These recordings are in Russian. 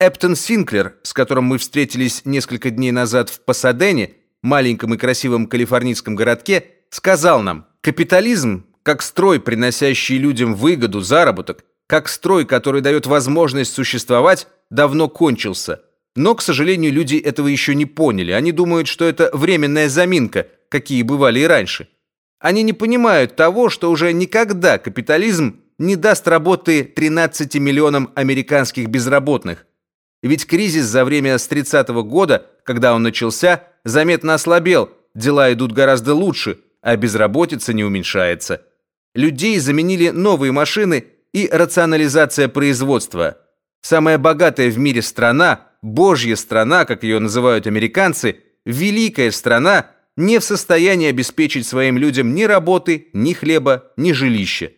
Эптон Синклер, с которым мы встретились несколько дней назад в Пасадене, маленьком и красивом калифорнийском городке, сказал нам, капитализм, как строй, приносящий людям выгоду, заработок, как строй, который дает возможность существовать, давно кончился. Но, к сожалению, люди этого еще не поняли. Они думают, что это временная заминка, какие бывали и раньше. Они не понимают того, что уже никогда капитализм не даст работы 13 миллионам американских безработных. Ведь кризис за время с 30 -го года, когда он начался, заметно ослабел, дела идут гораздо лучше, а безработица не уменьшается. Людей заменили новые машины и рационализация производства. Самая богатая в мире страна, божья страна, как ее называют американцы, великая страна, не в состоянии обеспечить своим людям ни работы, ни хлеба, ни жилища.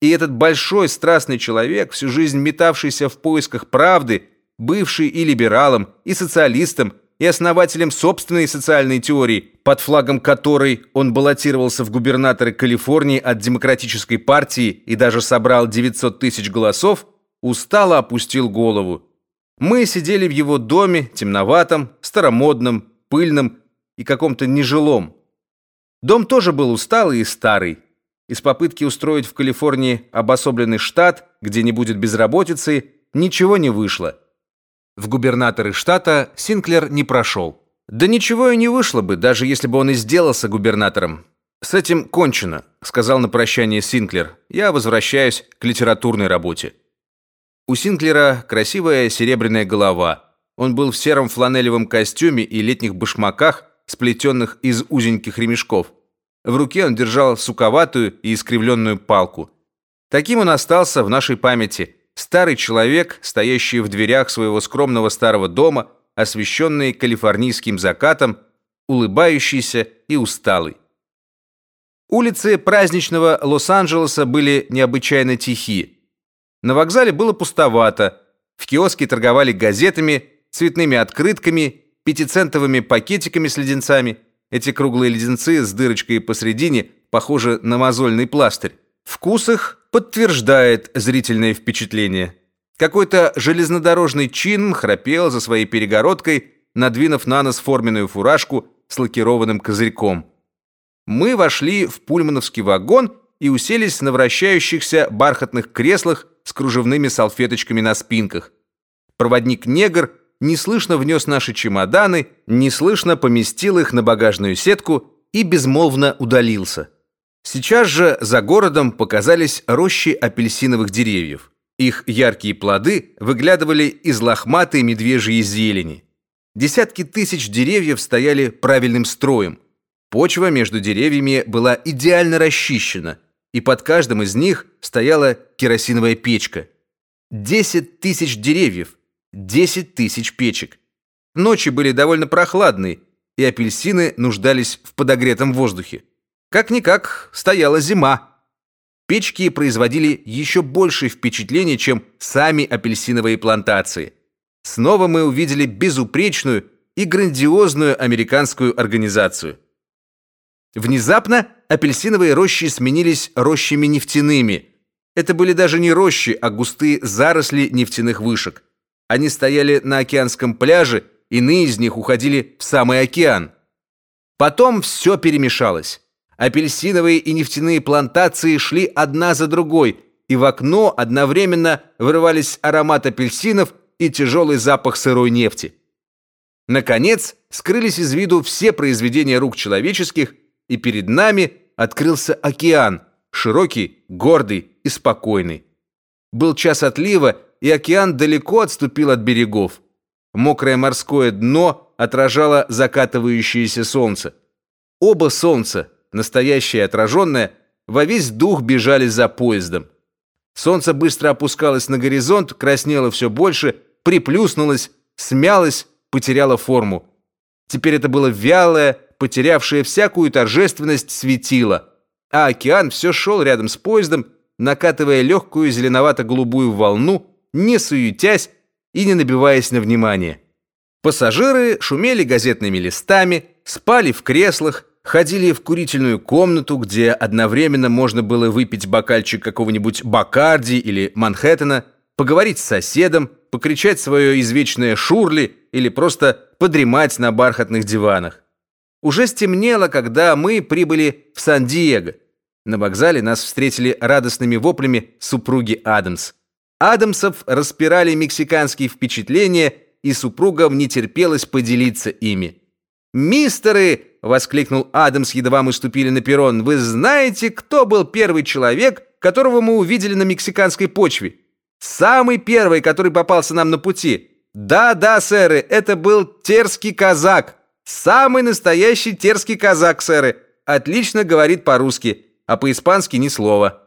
И этот большой страстный человек, всю жизнь метавшийся в поисках правды, бывший и либералом, и социалистом, и основателем собственной социальной теории, под флагом которой он баллотировался в губернаторы Калифорнии от Демократической партии и даже собрал 900 тысяч голосов, устало опустил голову. Мы сидели в его доме, темноватом, старомодном, пыльном и каком-то нежилом. Дом тоже был усталый и старый. Из попытки устроить в Калифорнии обособленный штат, где не будет безработицы, ничего не вышло. В губернаторы штата Синклер не прошел. Да ничего и не вышло бы, даже если бы он и сделался губернатором. С этим кончено, сказал на прощание Синклер. Я возвращаюсь к литературной работе. У Синклера красивая серебряная голова. Он был в сером фланелевом костюме и летних башмаках, сплетенных из узеньких ремешков. В руке он держал суковатую и искривленную палку. Таким он остался в нашей памяти – старый человек, стоящий в дверях своего скромного старого дома, освещенный калифорнийским закатом, улыбающийся и усталый. Улицы праздничного Лос-Анджелеса были необычайно тихи. На вокзале было пустовато. В киоске торговали газетами, цветными открытками, пятицентовыми пакетиками с леденцами. Эти круглые леденцы с дырочкой посередине похожи на мозольный пластырь. Вкус их подтверждает зрительное впечатление. Какой-то железнодорожный чин храпел за своей перегородкой, надвинув на нос форменную фуражку с лакированным козырьком. Мы вошли в пульмановский вагон и уселись на вращающихся бархатных креслах с кружевными салфеточками на спинках. Проводник-негр неслышно внес наши чемоданы, неслышно поместил их на багажную сетку и безмолвно удалился. Сейчас же за городом показались рощи апельсиновых деревьев. Их яркие плоды выглядывали из лохматой медвежьей зелени. Десятки тысяч деревьев стояли правильным строем. Почва между деревьями была идеально расчищена, и под каждым из них стояла керосиновая печка. Десять тысяч деревьев, десять тысяч печек. Ночи были довольно прохладные, и апельсины нуждались в подогретом воздухе. Как-никак стояла зима. Печки производили еще большее впечатление, чем сами апельсиновые плантации. Снова мы увидели безупречную и грандиозную американскую организацию. Внезапно апельсиновые рощи сменились рощами нефтяными. Это были даже не рощи, а густые заросли нефтяных вышек. Они стояли на океанском пляже, иные из них уходили в самый океан. Потом все перемешалось. Апельсиновые и нефтяные плантации шли одна за другой, и в окно одновременно вырывались аромат апельсинов и тяжелый запах сырой нефти. Наконец, скрылись из виду все произведения рук человеческих, и перед нами открылся океан, широкий, гордый и спокойный. Был час отлива, и океан далеко отступил от берегов. Мокрое морское дно отражало закатывающееся солнце. Оба солнца, настоящее и отраженное, во весь дух бежали за поездом. Солнце быстро опускалось на горизонт, краснело все больше, приплюснулось, смялось, потеряло форму. Теперь это было вялое, потерявшее всякую торжественность светило, а океан все шел рядом с поездом, накатывая легкую зеленовато-голубую волну, не суетясь и не набиваясь на внимание. Пассажиры шумели газетными листами, спали в креслах, ходили в курительную комнату, где одновременно можно было выпить бокальчик какого-нибудь Бакарди или Манхэттена, поговорить с соседом, покричать свое извечное «шурли» или просто подремать на бархатных диванах. Уже стемнело, когда мы прибыли в Сан-Диего. На вокзале нас встретили радостными воплями супруги Адамс. Адамсов распирали мексиканские впечатления, и супругам не терпелось поделиться ими. «Мистеры!» — воскликнул Адамс, едва мы ступили на перрон. «Вы знаете, кто был первый человек, которого мы увидели на мексиканской почве? Самый первый, который попался нам на пути. Да-да, сэры, это был терский казак. Самый настоящий терский казак, сэры. Отлично говорит по-русски, а по-испански ни слова».